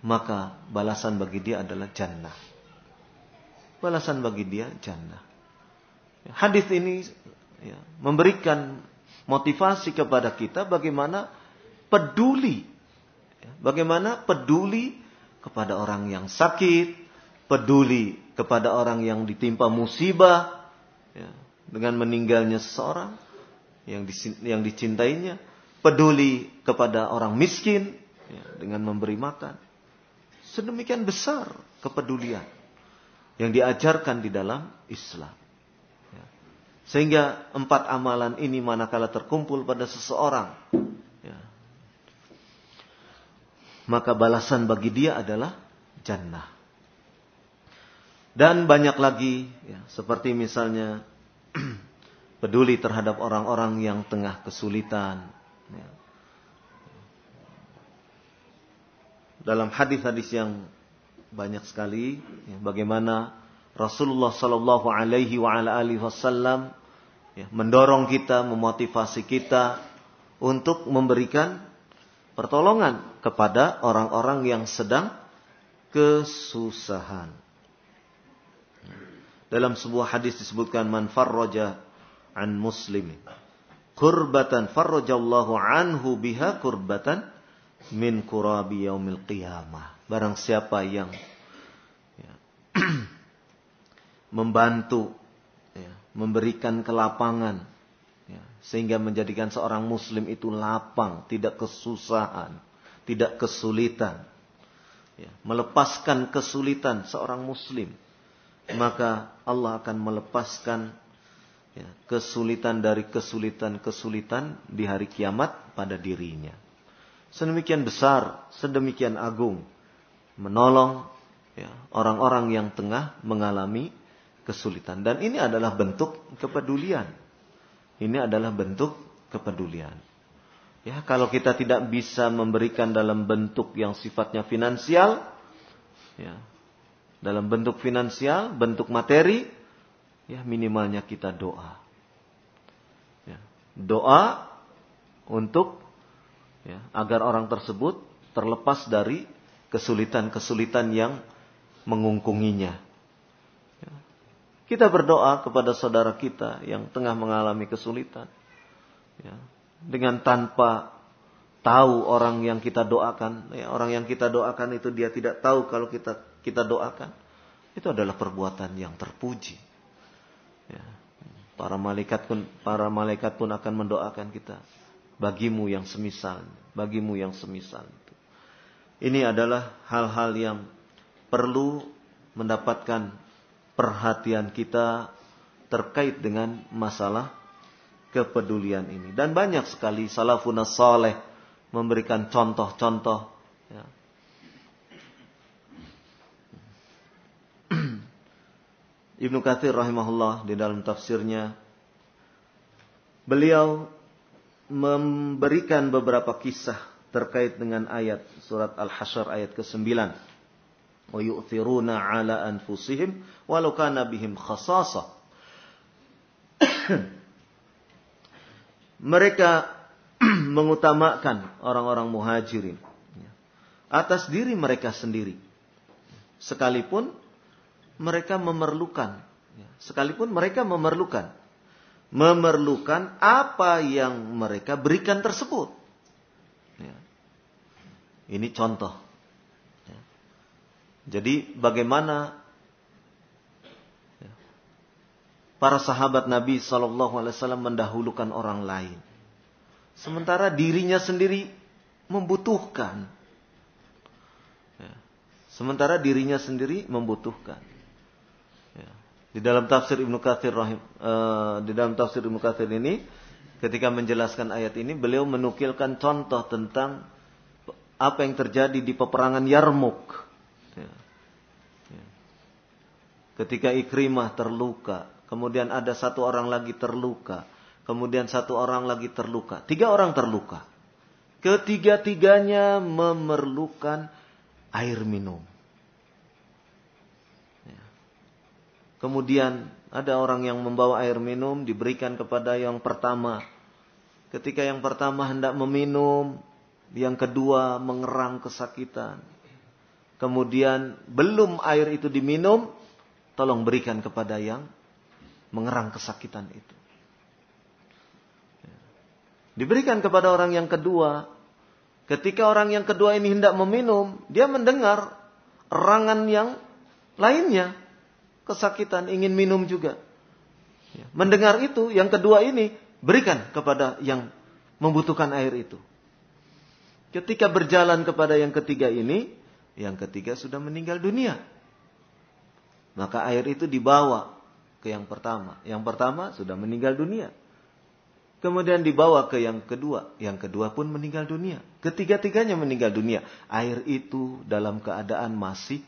maka balasan bagi dia adalah jannah. Balasan bagi dia jannah. Hadis ini ya, memberikan motivasi kepada kita bagaimana peduli, ya, bagaimana peduli kepada orang yang sakit, peduli kepada orang yang ditimpa musibah, ya, dengan meninggalnya seseorang yang, yang dicintainya, peduli kepada orang miskin ya, dengan memberi makan, Sedemikian besar kepedulian yang diajarkan di dalam Islam. Ya. Sehingga empat amalan ini manakala terkumpul pada seseorang, ya, maka balasan bagi dia adalah jannah. Dan banyak lagi, ya, seperti misalnya peduli terhadap orang-orang yang tengah kesulitan. Ya. Dalam hadis-hadis yang banyak sekali, ya, bagaimana Rasulullah Shallallahu Alaihi Wasallam ya, mendorong kita, memotivasi kita untuk memberikan pertolongan kepada orang-orang yang sedang kesusahan. Dalam sebuah hadis disebutkan man farraja an muslimin kurbatan farrajallahu anhu biha kurbatan min kurabi yaumil qiyamah. Barang siapa yang ya, membantu, ya, memberikan kelapangan, ya, sehingga menjadikan seorang Muslim itu lapang, tidak kesusahan, tidak kesulitan, ya, melepaskan kesulitan seorang Muslim, maka Allah akan melepaskan ya, kesulitan dari kesulitan-kesulitan di hari kiamat pada dirinya. Sedemikian besar, sedemikian agung, menolong ya, orang-orang ya, yang tengah mengalami kesulitan. Dan ini adalah bentuk kepedulian. Ini adalah bentuk kepedulian. Ya, kalau kita tidak bisa memberikan dalam bentuk yang sifatnya finansial, ya, dalam bentuk finansial, bentuk materi, ya minimalnya kita doa. Ya, doa untuk ya, agar orang tersebut terlepas dari kesulitan-kesulitan yang mengungkunginya. Kita berdoa kepada saudara kita yang tengah mengalami kesulitan. Ya, dengan tanpa tahu orang yang kita doakan. Ya, orang yang kita doakan itu dia tidak tahu kalau kita kita doakan. Itu adalah perbuatan yang terpuji. Ya, para malaikat pun para malaikat pun akan mendoakan kita. Bagimu yang semisal, bagimu yang semisal. Ini adalah hal-hal yang perlu mendapatkan perhatian kita terkait dengan masalah kepedulian ini. Dan banyak sekali salafun saleh memberikan contoh-contoh. Ya. Ibnu Katsir rahimahullah di dalam tafsirnya beliau memberikan beberapa kisah terkait dengan ayat surat Al-Hasyr ayat ke-9 wa yu'thiruna ala anfusihim walau kana bihim khasasa. Mereka mengutamakan orang-orang muhajirin atas diri mereka sendiri. Sekalipun mereka memerlukan, sekalipun mereka memerlukan, memerlukan apa yang mereka berikan tersebut. Ini contoh jadi bagaimana ya, para sahabat Nabi Shallallahu Alaihi Wasallam mendahulukan orang lain, sementara dirinya sendiri membutuhkan. Ya, sementara dirinya sendiri membutuhkan. Di dalam tafsir Ibnu Katsir rahim, uh, di dalam tafsir Ibnu Katsir ini, ketika menjelaskan ayat ini, beliau menukilkan contoh tentang apa yang terjadi di peperangan Yarmuk Ya. Ya. Ketika Ikrimah terluka, kemudian ada satu orang lagi terluka, kemudian satu orang lagi terluka, tiga orang terluka. Ketiga-tiganya memerlukan air minum. Kemudian ada orang yang membawa air minum diberikan kepada yang pertama. Ketika yang pertama hendak meminum, yang kedua mengerang kesakitan kemudian belum air itu diminum, tolong berikan kepada yang mengerang kesakitan itu. Diberikan kepada orang yang kedua. Ketika orang yang kedua ini hendak meminum, dia mendengar erangan yang lainnya. Kesakitan, ingin minum juga. Mendengar itu, yang kedua ini berikan kepada yang membutuhkan air itu. Ketika berjalan kepada yang ketiga ini, yang ketiga sudah meninggal dunia. Maka air itu dibawa ke yang pertama. Yang pertama sudah meninggal dunia. Kemudian dibawa ke yang kedua. Yang kedua pun meninggal dunia. Ketiga-tiganya meninggal dunia. Air itu dalam keadaan masih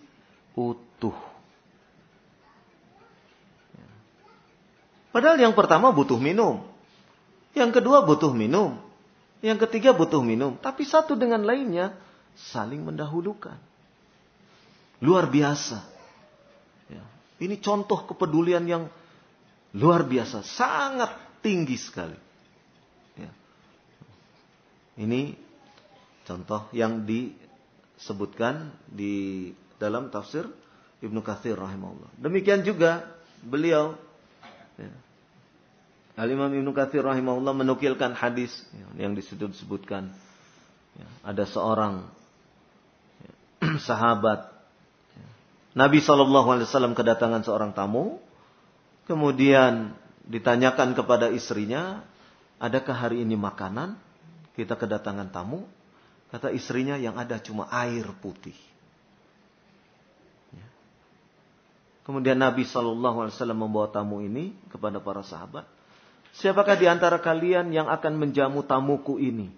utuh. Padahal yang pertama butuh minum. Yang kedua butuh minum. Yang ketiga butuh minum. Tapi satu dengan lainnya saling mendahulukan. Luar biasa. Ya. Ini contoh kepedulian yang luar biasa. Sangat tinggi sekali. Ya. Ini contoh yang disebutkan di dalam tafsir Ibnu Katsir rahimahullah. Demikian juga beliau ya, Al-Imam Ibnu Katsir rahimahullah menukilkan hadis yang disebut-sebutkan ya, ada seorang ya, sahabat ya, Nabi Wasallam kedatangan seorang tamu, kemudian ditanyakan kepada istrinya, adakah hari ini makanan? Kita kedatangan tamu, kata istrinya yang ada cuma air putih. Kemudian Nabi Wasallam membawa tamu ini kepada para sahabat. Siapakah di antara kalian yang akan menjamu tamuku ini?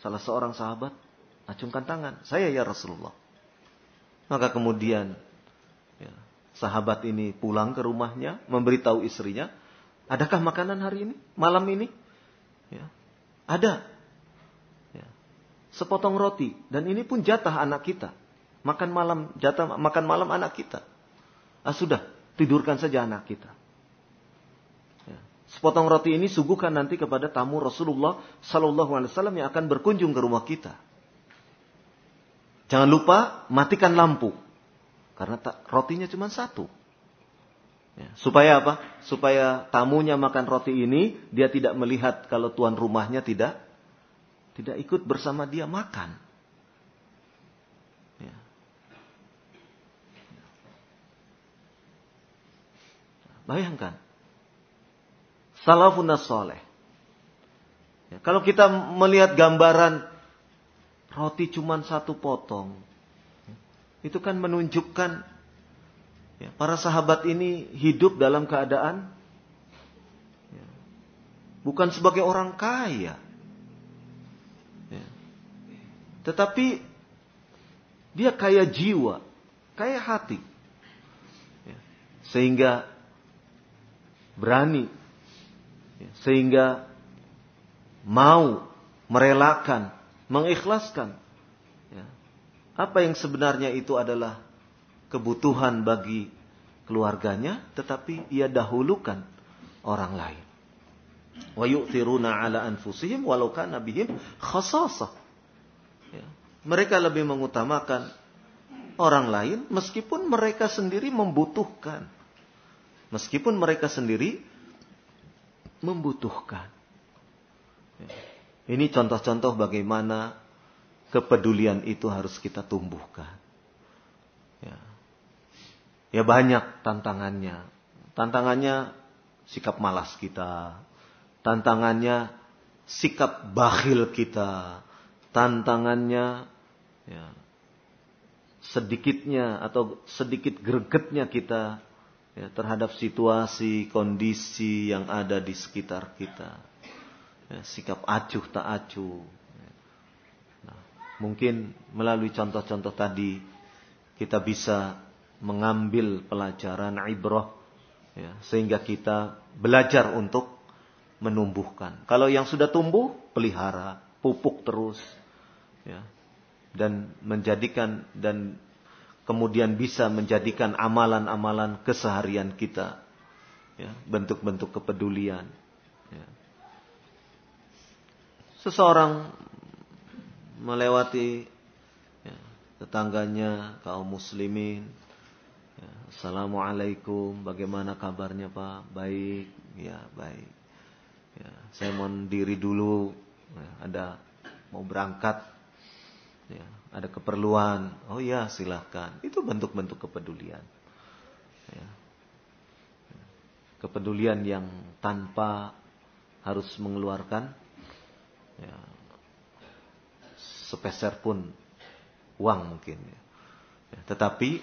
Salah seorang sahabat acungkan tangan. Saya ya Rasulullah. Maka kemudian ya, sahabat ini pulang ke rumahnya, memberitahu istrinya, adakah makanan hari ini, malam ini? Ya, ada. Ya, sepotong roti dan ini pun jatah anak kita. Makan malam jatah makan malam anak kita. Ah sudah, tidurkan saja anak kita. Ya. Sepotong roti ini suguhkan nanti kepada tamu Rasulullah Sallallahu Alaihi Wasallam yang akan berkunjung ke rumah kita. Jangan lupa matikan lampu, karena rotinya cuma satu. Ya. Supaya apa? Supaya tamunya makan roti ini, dia tidak melihat kalau tuan rumahnya tidak tidak ikut bersama dia makan. Bayangkan. Salafun soleh. Ya, kalau kita melihat gambaran roti cuma satu potong. Itu kan menunjukkan ya, para sahabat ini hidup dalam keadaan ya, bukan sebagai orang kaya. Ya, tetapi dia kaya jiwa, kaya hati. Ya, sehingga berani sehingga mau merelakan, mengikhlaskan ya, apa yang sebenarnya itu adalah kebutuhan bagi keluarganya, tetapi ia dahulukan orang lain. Wa yu'thiruna ala anfusihim walau kana bihim khasasah. Ya. Mereka lebih mengutamakan orang lain meskipun mereka sendiri membutuhkan. Meskipun mereka sendiri membutuhkan. Ini contoh-contoh bagaimana kepedulian itu harus kita tumbuhkan. Ya. ya banyak tantangannya. Tantangannya sikap malas kita. Tantangannya sikap bakhil kita. Tantangannya ya, sedikitnya atau sedikit gregetnya kita ya, terhadap situasi, kondisi yang ada di sekitar kita. Ya, sikap acuh tak acuh. Nah, mungkin melalui contoh-contoh tadi kita bisa mengambil pelajaran ibrah ya, sehingga kita belajar untuk menumbuhkan. Kalau yang sudah tumbuh, pelihara, pupuk terus ya, dan menjadikan dan kemudian bisa menjadikan amalan-amalan keseharian kita ya, bentuk-bentuk kepedulian ya. seseorang melewati ya, tetangganya kaum muslimin ya, assalamualaikum bagaimana kabarnya pak? Baik ya baik. Ya, saya mau diri dulu ya, ada mau berangkat. Ya, ada keperluan, oh ya silahkan. Itu bentuk-bentuk kepedulian. Ya. Kepedulian yang tanpa harus mengeluarkan ya, sepeser pun uang mungkin. Ya. Ya, tetapi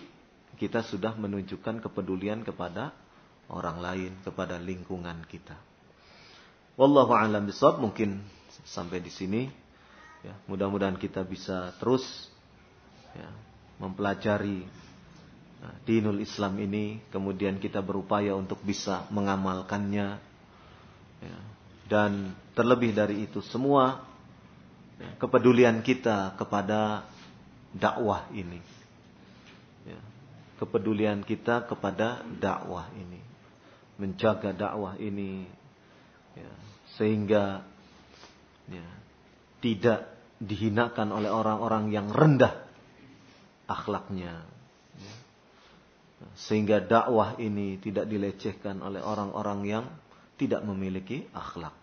kita sudah menunjukkan kepedulian kepada orang lain, kepada lingkungan kita. Wallahu a'lam bishawab. Mungkin sampai di sini. Ya, mudah-mudahan kita bisa terus ya, mempelajari nah, dinul Islam ini, kemudian kita berupaya untuk bisa mengamalkannya. Ya, dan terlebih dari itu semua, ya, kepedulian kita kepada dakwah ini. Ya, kepedulian kita kepada dakwah ini. Menjaga dakwah ini. Ya, sehingga ya, tidak dihinakan oleh orang-orang yang rendah akhlaknya. Ya. Sehingga dakwah ini tidak dilecehkan oleh orang-orang yang tidak memiliki akhlak.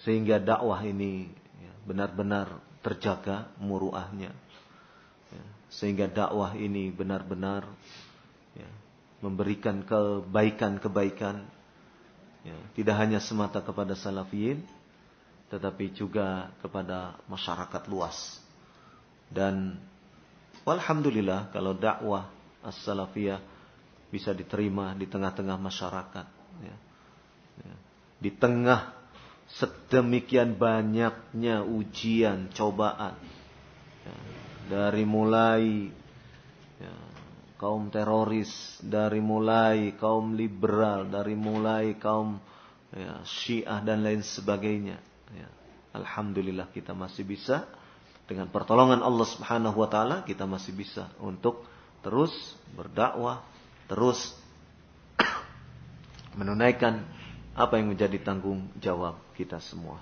Sehingga dakwah ini ya, benar-benar terjaga muruahnya. Ya. Sehingga dakwah ini benar-benar ya, memberikan kebaikan-kebaikan tidak hanya semata kepada salafiyin, tetapi juga kepada masyarakat luas. Dan alhamdulillah kalau dakwah as-salafiyah bisa diterima di tengah-tengah masyarakat. Ya. Ya. Di tengah sedemikian banyaknya ujian, cobaan. Ya. Dari mulai ya, kaum teroris, dari mulai kaum liberal, dari mulai kaum ya, syiah dan lain sebagainya. Ya. Alhamdulillah kita masih bisa dengan pertolongan Allah Subhanahu wa taala kita masih bisa untuk terus berdakwah, terus menunaikan apa yang menjadi tanggung jawab kita semua.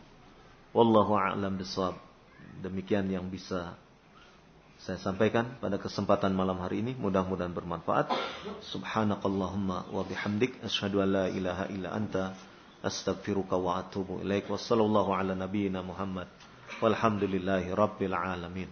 Wallahu a'lam bishawab. Demikian yang bisa saya sampaikan pada kesempatan malam hari ini mudah-mudahan bermanfaat subhanakallahumma wa bihamdik asyhadu an la ilaha illa anta astaghfiruka wa atubu ilaik. Wa sallallahu ala nabiyyina muhammad. Walhamdulillahi rabbil alamin